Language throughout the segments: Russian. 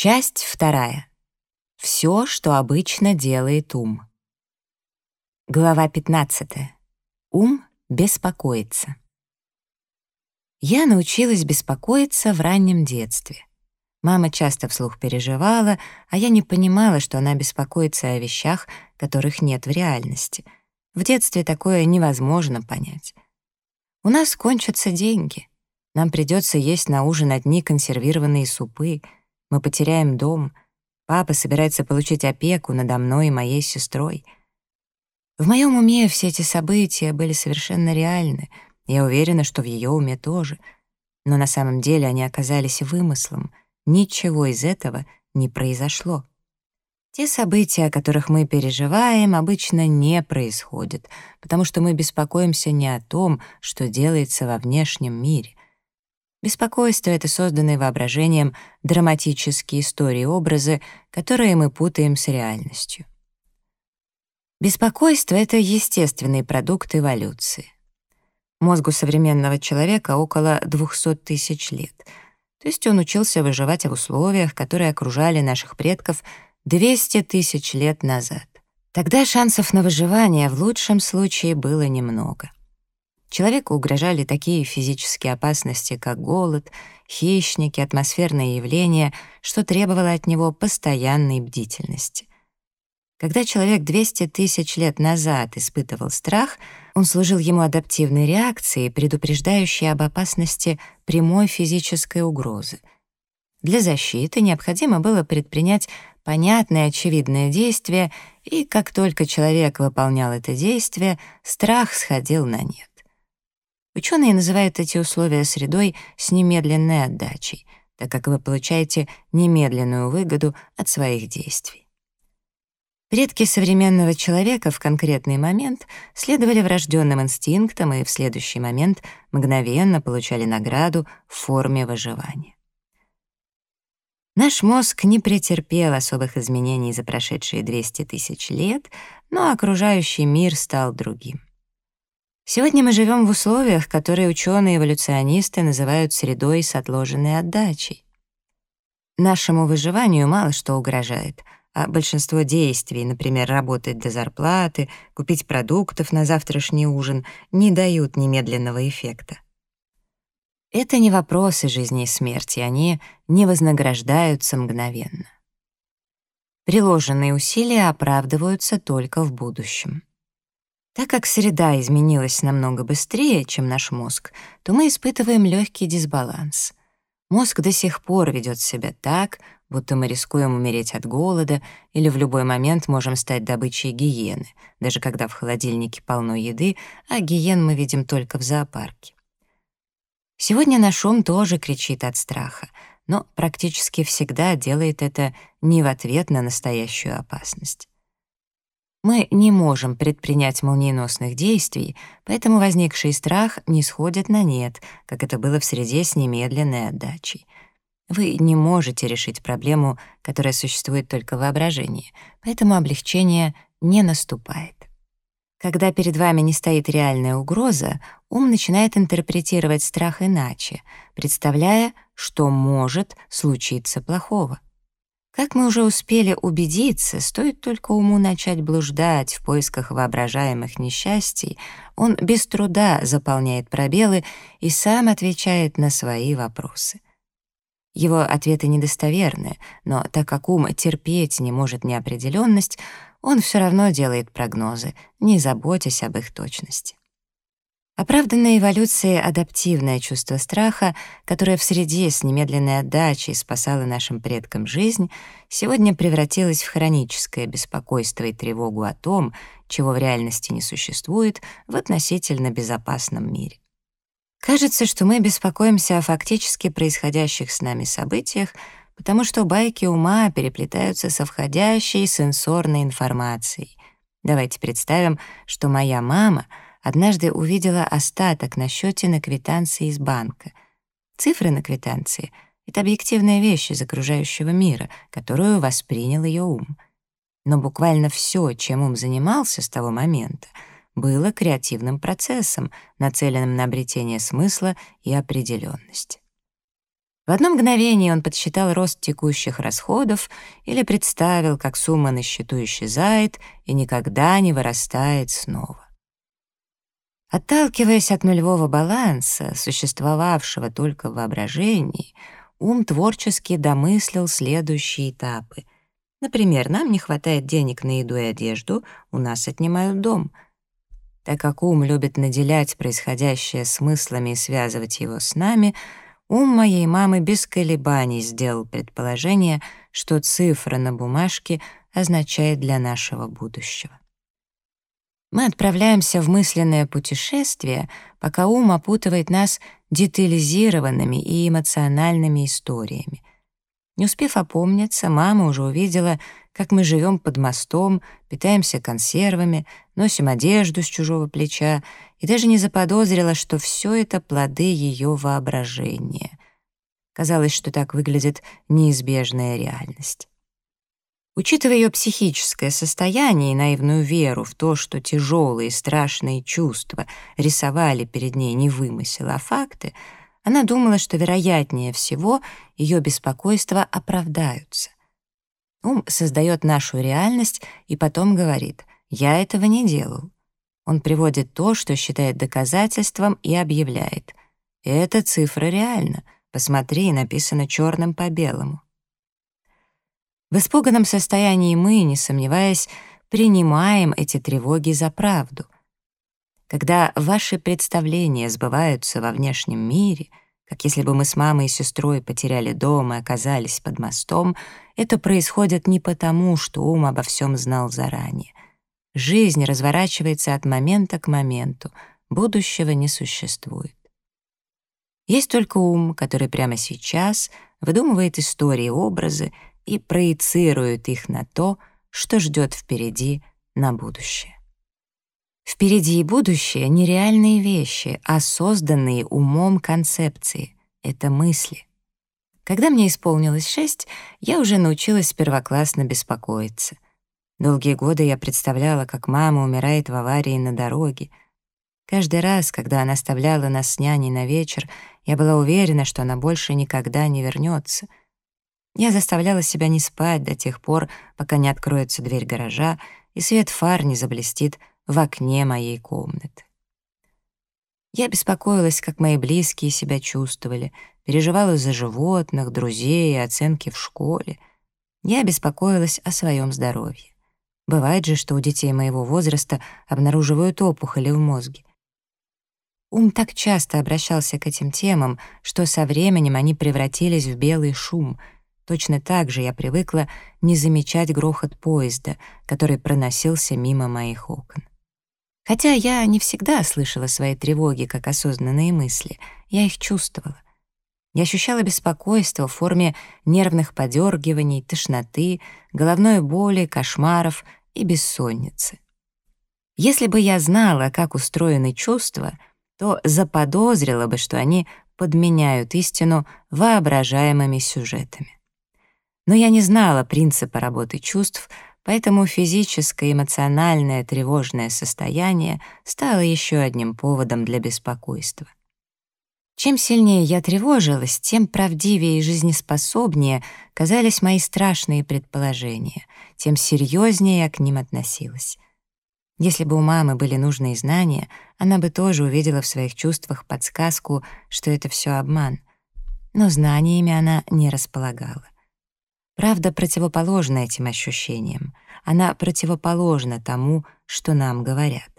Часть вторая. Все, что обычно делает ум. Глава 15. Ум беспокоится. Я научилась беспокоиться в раннем детстве. Мама часто вслух переживала, а я не понимала, что она беспокоится о вещах, которых нет в реальности. В детстве такое невозможно понять. У нас кончатся деньги. Нам придется есть на ужин одни консервированные супы — мы потеряем дом. Папа собирается получить опеку надо мной и моей сестрой. В моем уме все эти события были совершенно реальны. Я уверена, что в ее уме тоже. Но на самом деле они оказались вымыслом. Ничего из этого не произошло. Те события, о которых мы переживаем, обычно не происходят, потому что мы беспокоимся не о том, что делается во внешнем мире. Беспокойство — это созданные воображением драматические истории и образы, которые мы путаем с реальностью. Беспокойство — это естественный продукт эволюции. Мозгу современного человека около 200 тысяч лет, то есть он учился выживать в условиях, которые окружали наших предков 200 тысяч лет назад. Тогда шансов на выживание в лучшем случае было немного. Человеку угрожали такие физические опасности, как голод, хищники, атмосферные явления, что требовало от него постоянной бдительности. Когда человек 200 тысяч лет назад испытывал страх, он служил ему адаптивной реакцией, предупреждающей об опасности прямой физической угрозы. Для защиты необходимо было предпринять понятное очевидное действие, и как только человек выполнял это действие, страх сходил на нет. Ученые называют эти условия средой с немедленной отдачей, так как вы получаете немедленную выгоду от своих действий. Предки современного человека в конкретный момент следовали врожденным инстинктам и в следующий момент мгновенно получали награду в форме выживания. Наш мозг не претерпел особых изменений за прошедшие 200 тысяч лет, но окружающий мир стал другим. Сегодня мы живем в условиях, которые ученые-эволюционисты называют средой с отложенной отдачей. Нашему выживанию мало что угрожает, а большинство действий, например, работать до зарплаты, купить продуктов на завтрашний ужин, не дают немедленного эффекта. Это не вопросы жизни и смерти, они не вознаграждаются мгновенно. Приложенные усилия оправдываются только в будущем. Так как среда изменилась намного быстрее, чем наш мозг, то мы испытываем легкий дисбаланс. Мозг до сих пор ведет себя так, будто мы рискуем умереть от голода или в любой момент можем стать добычей гиены, даже когда в холодильнике полно еды, а гиен мы видим только в зоопарке. Сегодня наш ум тоже кричит от страха, но практически всегда делает это не в ответ на настоящую опасность. Мы не можем предпринять молниеносных действий, поэтому возникший страх не сходит на нет, как это было в среде с немедленной отдачей. Вы не можете решить проблему, которая существует только в воображении, поэтому облегчение не наступает. Когда перед вами не стоит реальная угроза, ум начинает интерпретировать страх иначе, представляя, что может случиться плохого. Как мы уже успели убедиться, стоит только уму начать блуждать в поисках воображаемых несчастий, он без труда заполняет пробелы и сам отвечает на свои вопросы. Его ответы недостоверны, но так как ум терпеть не может неопределенность, он все равно делает прогнозы, не заботясь об их точности. Оправданное эволюцией адаптивное чувство страха, которое в среде с немедленной отдачей спасало нашим предкам жизнь, сегодня превратилось в хроническое беспокойство и тревогу о том, чего в реальности не существует в относительно безопасном мире. Кажется, что мы беспокоимся о фактически происходящих с нами событиях, потому что байки ума переплетаются со входящей сенсорной информацией. Давайте представим, что моя мама — однажды увидела остаток на счете на квитанции из банка. Цифры на квитанции — это объективная вещь из окружающего мира, которую воспринял ее ум. Но буквально все, чем ум занимался с того момента, было креативным процессом, нацеленным на обретение смысла и определенности. В одно мгновение он подсчитал рост текущих расходов или представил, как сумма на счету исчезает и никогда не вырастает снова. Отталкиваясь от нулевого баланса, существовавшего только в воображении, ум творчески домыслил следующие этапы. Например, нам не хватает денег на еду и одежду, у нас отнимают дом. Так как ум любит наделять происходящее смыслами и связывать его с нами — Ум моей мамы без колебаний сделал предположение, что цифра на бумажке означает для нашего будущего. Мы отправляемся в мысленное путешествие, пока ум опутывает нас детализированными и эмоциональными историями. Не успев опомниться, мама уже увидела, как мы живем под мостом, питаемся консервами, носим одежду с чужого плеча и даже не заподозрила, что все это плоды ее воображения. Казалось, что так выглядит неизбежная реальность. Учитывая ее психическое состояние и наивную веру в то, что тяжелые страшные чувства рисовали перед ней не вымысел, а факты, она думала, что, вероятнее всего, ее беспокойства оправдаются. Ум создает нашу реальность и потом говорит «я этого не делал». Он приводит то, что считает доказательством, и объявляет. «Эта цифра реальна. Посмотри, написано черным по белому». В испуганном состоянии мы, не сомневаясь, принимаем эти тревоги за правду. Когда ваши представления сбываются во внешнем мире, как если бы мы с мамой и сестрой потеряли дом и оказались под мостом, это происходит не потому, что ум обо всем знал заранее. Жизнь разворачивается от момента к моменту, будущего не существует. Есть только ум, который прямо сейчас выдумывает истории и образы и проецирует их на то, что ждет впереди на будущее. Впереди и будущее — нереальные вещи, а созданные умом концепции — это мысли. Когда мне исполнилось шесть, я уже научилась первоклассно беспокоиться — Долгие годы я представляла, как мама умирает в аварии на дороге. Каждый раз, когда она оставляла нас с няней на вечер, я была уверена, что она больше никогда не вернется. Я заставляла себя не спать до тех пор, пока не откроется дверь гаража и свет фар не заблестит в окне моей комнаты. Я беспокоилась, как мои близкие себя чувствовали, переживала за животных, друзей и оценки в школе. Я беспокоилась о своем здоровье. Бывает же, что у детей моего возраста обнаруживают опухоли в мозге. Ум так часто обращался к этим темам, что со временем они превратились в белый шум. Точно так же я привыкла не замечать грохот поезда, который проносился мимо моих окон. Хотя я не всегда слышала свои тревоги как осознанные мысли, я их чувствовала. Я ощущала беспокойство в форме нервных подергиваний, тошноты, головной боли, кошмаров — и бессонницы. Если бы я знала, как устроены чувства, то заподозрила бы, что они подменяют истину воображаемыми сюжетами. Но я не знала принципа работы чувств, поэтому физическое, эмоциональное, тревожное состояние стало еще одним поводом для беспокойства. Чем сильнее я тревожилась, тем правдивее и жизнеспособнее казались мои страшные предположения, тем серьезнее я к ним относилась. Если бы у мамы были нужные знания, она бы тоже увидела в своих чувствах подсказку, что это все обман. Но знаниями она не располагала. Правда противоположна этим ощущениям. Она противоположна тому, что нам говорят.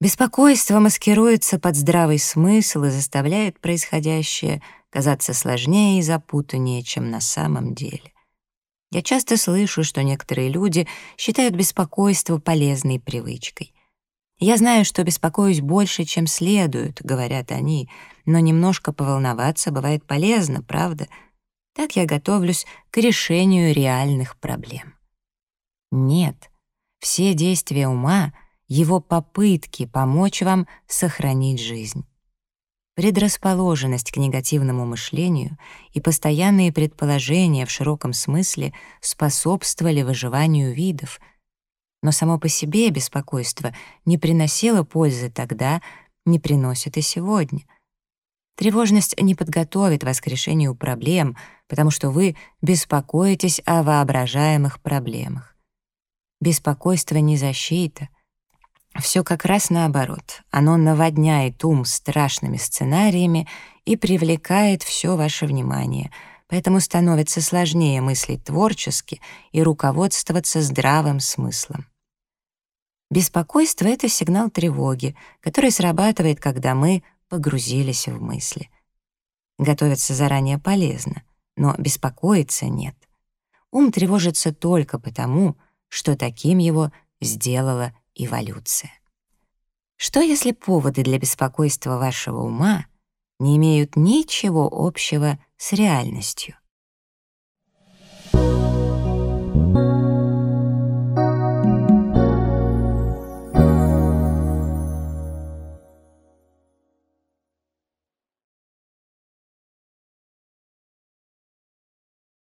Беспокойство маскируется под здравый смысл и заставляет происходящее казаться сложнее и запутаннее, чем на самом деле. Я часто слышу, что некоторые люди считают беспокойство полезной привычкой. Я знаю, что беспокоюсь больше, чем следует, говорят они, но немножко поволноваться бывает полезно, правда? Так я готовлюсь к решению реальных проблем. Нет, все действия ума — его попытки помочь вам сохранить жизнь. Предрасположенность к негативному мышлению и постоянные предположения в широком смысле способствовали выживанию видов, но само по себе беспокойство не приносило пользы тогда, не приносит и сегодня. Тревожность не подготовит вас к решению проблем, потому что вы беспокоитесь о воображаемых проблемах. Беспокойство не защита. Все как раз наоборот. Оно наводняет ум страшными сценариями и привлекает все ваше внимание, поэтому становится сложнее мыслить творчески и руководствоваться здравым смыслом. Беспокойство — это сигнал тревоги, который срабатывает, когда мы погрузились в мысли. Готовиться заранее полезно, но беспокоиться нет. Ум тревожится только потому, что таким его сделала эволюция. Что если поводы для беспокойства вашего ума не имеют ничего общего с реальностью?